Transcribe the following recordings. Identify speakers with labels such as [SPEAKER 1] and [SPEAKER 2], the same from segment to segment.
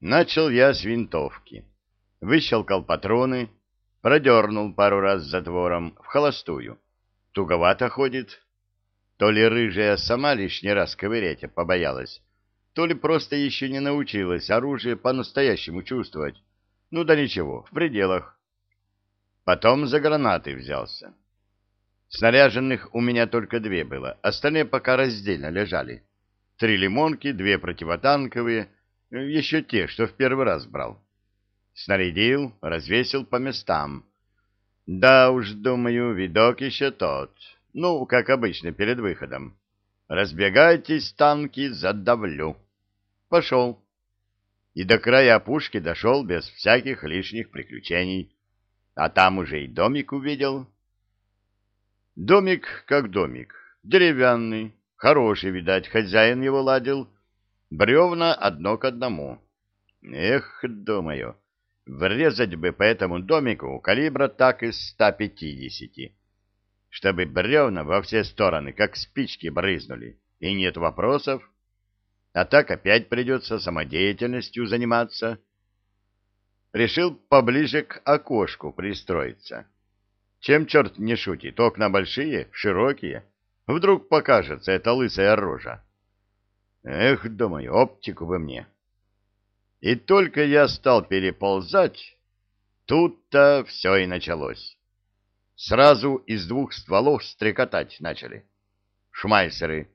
[SPEAKER 1] Начал я с винтовки. Выщелкал патроны, продернул пару раз затвором в холостую. Туговато ходит. То ли рыжая сама лишний раз ковырять побоялась, то ли просто еще не научилась оружие по-настоящему чувствовать. Ну да ничего, в пределах. Потом за гранаты взялся. Снаряженных у меня только две было, остальные пока раздельно лежали. Три лимонки, две противотанковые, еще те, что в первый раз брал. Снарядил, развесил по местам. Да уж, думаю, видок еще тот. Ну, как обычно, перед выходом. Разбегайтесь, танки, задавлю. Пошел. И до края опушки дошел без всяких лишних приключений. А там уже и домик увидел. Домик как домик, деревянный, хороший, видать, хозяин его ладил. Бревна одно к одному. Эх, думаю, врезать бы по этому домику калибра так из 150, чтобы бревна во все стороны, как спички, брызнули, и нет вопросов. А так опять придется самодеятельностью заниматься. Решил поближе к окошку пристроиться. Чем черт не шутит, окна большие, широкие. Вдруг покажется эта лысая рожа. Эх, думаю, оптику бы мне. И только я стал переползать, тут-то все и началось. Сразу из двух стволов стрекотать начали. Шмайсеры.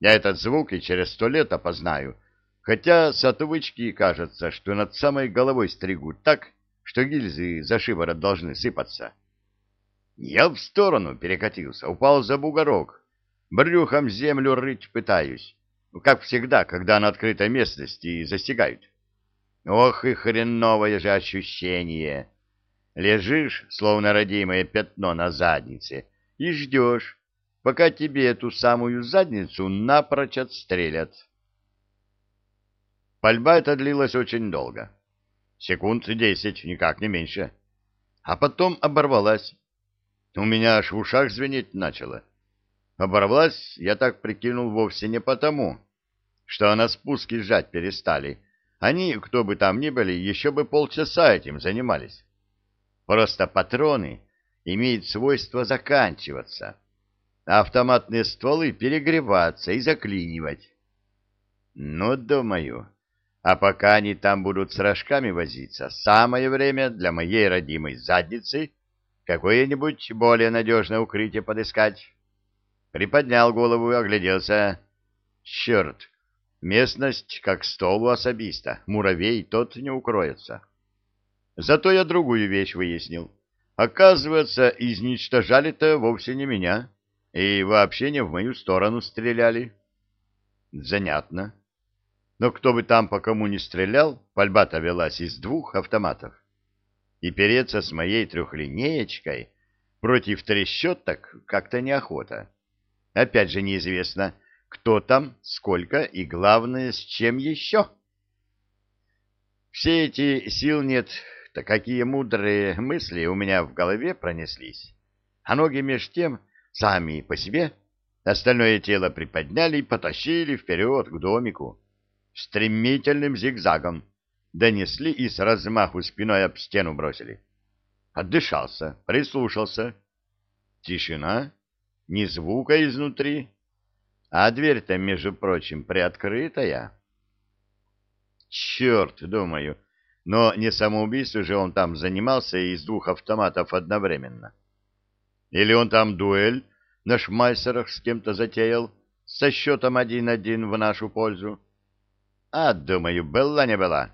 [SPEAKER 1] Я этот звук и через сто лет опознаю, хотя с отвычки кажется, что над самой головой стригут так, что гильзы за шиворот должны сыпаться. Я в сторону перекатился, упал за бугорок, брюхом землю рыть пытаюсь как всегда, когда на открытой местности застигают. Ох и хреновое же ощущение! Лежишь, словно родимое пятно на заднице, и ждешь, пока тебе эту самую задницу напрочь отстрелят. Пальба эта длилась очень долго. Секунд десять, никак не меньше. А потом оборвалась. У меня аж в ушах звенеть начало. Оборвалась, я так прикинул, вовсе не потому, что на спуске сжать перестали. Они, кто бы там ни были, еще бы полчаса этим занимались. Просто патроны имеют свойство заканчиваться, а автоматные стволы перегреваться и заклинивать. Ну, думаю, а пока они там будут с рожками возиться, самое время для моей родимой задницы какое-нибудь более надежное укрытие подыскать. Приподнял голову и огляделся. Черт, местность как стол у особиста, муравей тот не укроется. Зато я другую вещь выяснил. Оказывается, изничтожали-то вовсе не меня, и вообще не в мою сторону стреляли. Занятно. Но кто бы там по кому не стрелял, пальба-то велась из двух автоматов. И переться с моей трехлинеечкой против трещоток как-то неохота. Опять же неизвестно, кто там, сколько и, главное, с чем еще. Все эти сил нет, то какие мудрые мысли у меня в голове пронеслись. А ноги меж тем сами по себе остальное тело приподняли и потащили вперед к домику. Стремительным зигзагом донесли и с размаху спиной об стену бросили. Отдышался, прислушался. Тишина ни звука изнутри, а дверь-то, между прочим, приоткрытая. Черт, думаю, но не самоубийство же он там занимался из двух автоматов одновременно. Или он там дуэль на шмайсерах с кем-то затеял со счетом один-один в нашу пользу. А, думаю, была не была.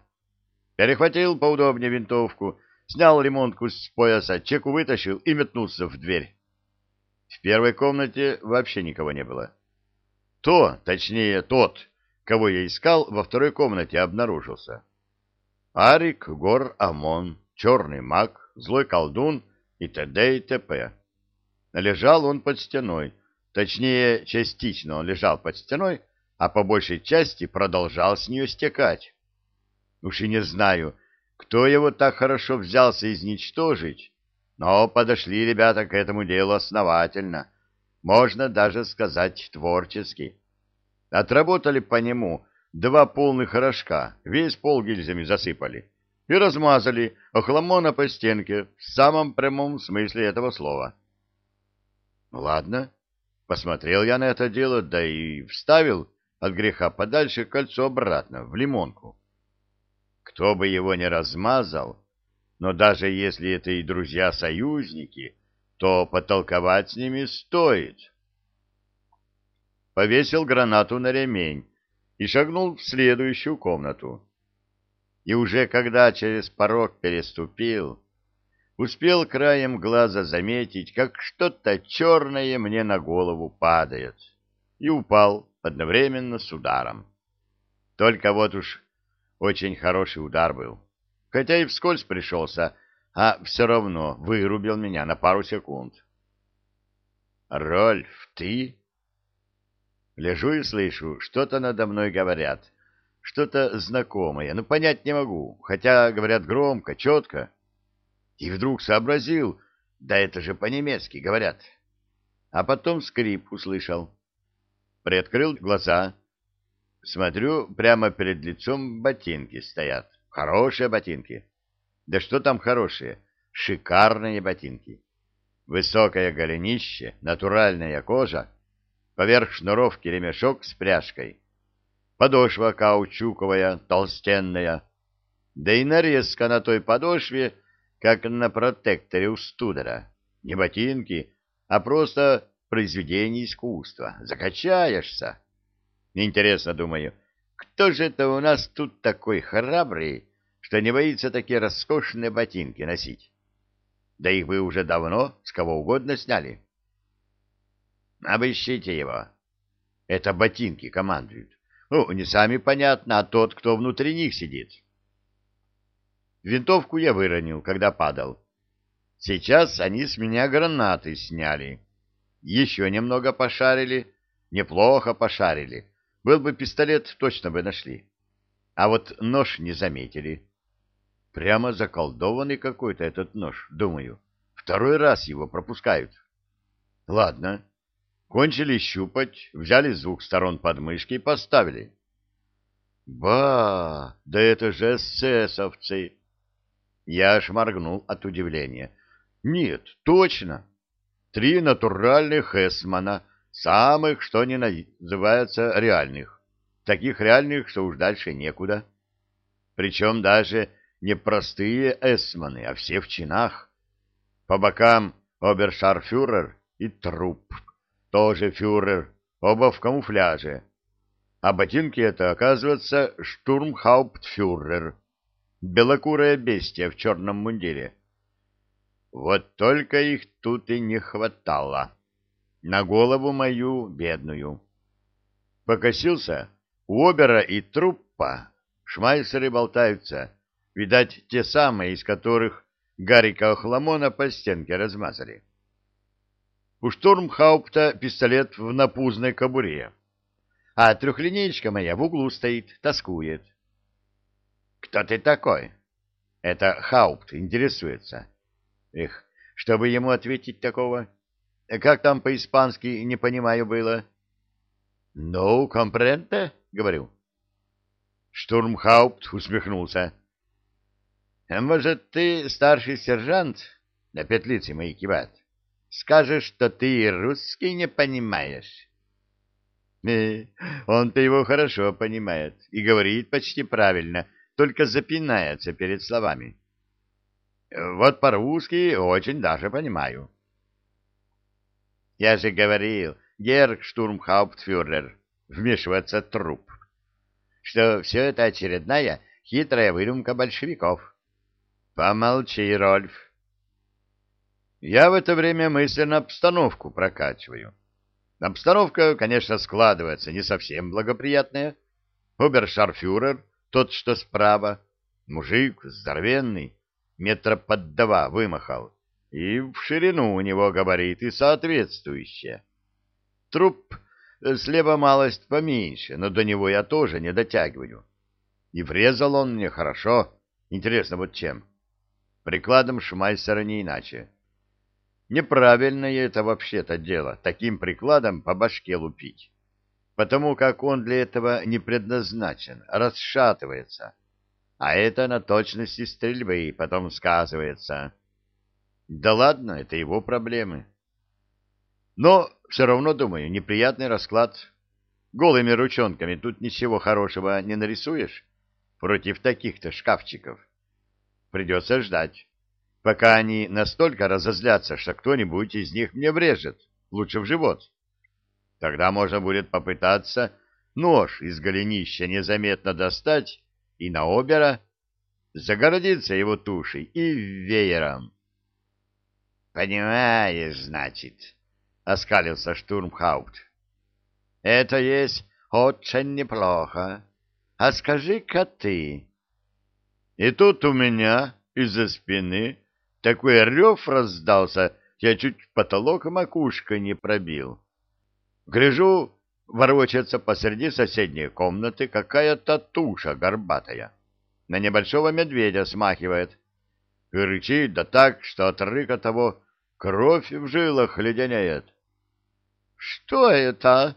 [SPEAKER 1] Перехватил поудобнее винтовку, снял ремонтку с пояса, чеку вытащил и метнулся в дверь. В первой комнате вообще никого не было. То, точнее тот, кого я искал, во второй комнате обнаружился. Арик Гор Амон, черный маг, злой колдун и т.д. и т.п. Лежал он под стеной, точнее, частично он лежал под стеной, а по большей части продолжал с нее стекать. Уж и не знаю, кто его так хорошо взялся изничтожить, но подошли ребята к этому делу основательно, можно даже сказать творчески. Отработали по нему два полных рожка, весь пол гильзами засыпали и размазали охламона по стенке в самом прямом смысле этого слова. Ладно, посмотрел я на это дело, да и вставил от греха подальше кольцо обратно, в лимонку. Кто бы его не размазал, но даже если это и друзья-союзники, то потолковать с ними стоит. Повесил гранату на ремень и шагнул в следующую комнату. И уже когда через порог переступил, успел краем глаза заметить, как что-то черное мне на голову падает, и упал одновременно с ударом. Только вот уж очень хороший удар был хотя и вскользь пришелся, а все равно вырубил меня на пару секунд. «Рольф, ты?» Лежу и слышу, что-то надо мной говорят, что-то знакомое, но понять не могу, хотя говорят громко, четко. И вдруг сообразил, да это же по-немецки говорят. А потом скрип услышал. Приоткрыл глаза. Смотрю, прямо перед лицом ботинки стоят. Хорошие ботинки. Да что там хорошие? Шикарные ботинки. Высокое голенище, натуральная кожа, поверх шнуровки ремешок с пряжкой. Подошва каучуковая, толстенная. Да и нарезка на той подошве, как на протекторе у Студера. Не ботинки, а просто произведение искусства. Закачаешься. Интересно, думаю, кто же это у нас тут такой храбрый, что не боится такие роскошные ботинки носить? Да их вы уже давно с кого угодно сняли. Обыщите его. Это ботинки командуют. Ну, не сами понятно, а тот, кто внутри них сидит. Винтовку я выронил, когда падал. Сейчас они с меня гранаты сняли. Еще немного пошарили, неплохо пошарили. Был бы пистолет, точно бы нашли. А вот нож не заметили. Прямо заколдованный какой-то этот нож, думаю. Второй раз его пропускают. Ладно. Кончили щупать, взяли с двух сторон подмышки и поставили. Ба, да это же эсэсовцы! Я аж моргнул от удивления. Нет, точно. Три натуральных эсмана Самых, что ни называется, реальных. Таких реальных, что уж дальше некуда. Причем даже не простые эсманы, а все в чинах. По бокам обершарфюрер и труп, тоже фюрер, оба в камуфляже. А ботинки это, оказывается, штурмхауптфюрер, белокурое бестия в черном мундире. Вот только их тут и не хватало на голову мою бедную. Покосился, у Обера и Труппа шмайсеры болтаются, видать, те самые, из которых Гарика Охламона по стенке размазали. У штурмхаупта пистолет в напузной кобуре, а трехлинеечка моя в углу стоит, тоскует. «Кто ты такой?» Это Хаупт интересуется. Эх, чтобы ему ответить такого... Как там по-испански, не понимаю, было? — Ну, компренте, — говорю. Штурмхаупт усмехнулся. — Может, ты, старший сержант, — на петлице мои кивает, — скажешь, что ты русский не понимаешь? Э, он-то его хорошо понимает и говорит почти правильно, только запинается перед словами. Вот по-русски очень даже понимаю. — я же говорил, герр штурмхауптфюрер, вмешиваться труп, что все это очередная хитрая выдумка большевиков. Помолчи, Рольф. Я в это время мысленно обстановку прокачиваю. Обстановка, конечно, складывается не совсем благоприятная. Обершарфюрер, тот, что справа, мужик здоровенный, метра под два вымахал и в ширину у него габариты соответствующие. Труп э, слева малость поменьше, но до него я тоже не дотягиваю. И врезал он мне хорошо. Интересно, вот чем? Прикладом Шмайсера не иначе. Неправильное это вообще-то дело, таким прикладом по башке лупить. потому как он для этого не предназначен, расшатывается. А это на точности стрельбы потом сказывается. Да ладно, это его проблемы. Но все равно, думаю, неприятный расклад. Голыми ручонками тут ничего хорошего не нарисуешь против таких-то шкафчиков. Придется ждать, пока они настолько разозлятся, что кто-нибудь из них мне врежет, лучше в живот. Тогда можно будет попытаться нож из голенища незаметно достать и на обера загородиться его тушей и веером. — Понимаешь, значит, — оскалился штурмхаупт. — Это есть очень неплохо. А скажи-ка ты... И тут у меня из-за спины такой рев раздался, я чуть потолок макушкой не пробил. Гляжу, ворочается посреди соседней комнаты какая-то туша горбатая. На небольшого медведя смахивает. Рычит да так, что от рыка того кровь в жилах леденеет. — Что это?